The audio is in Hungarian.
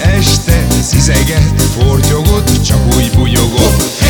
este szizeget, fortyogott, csak úgy bugyogott.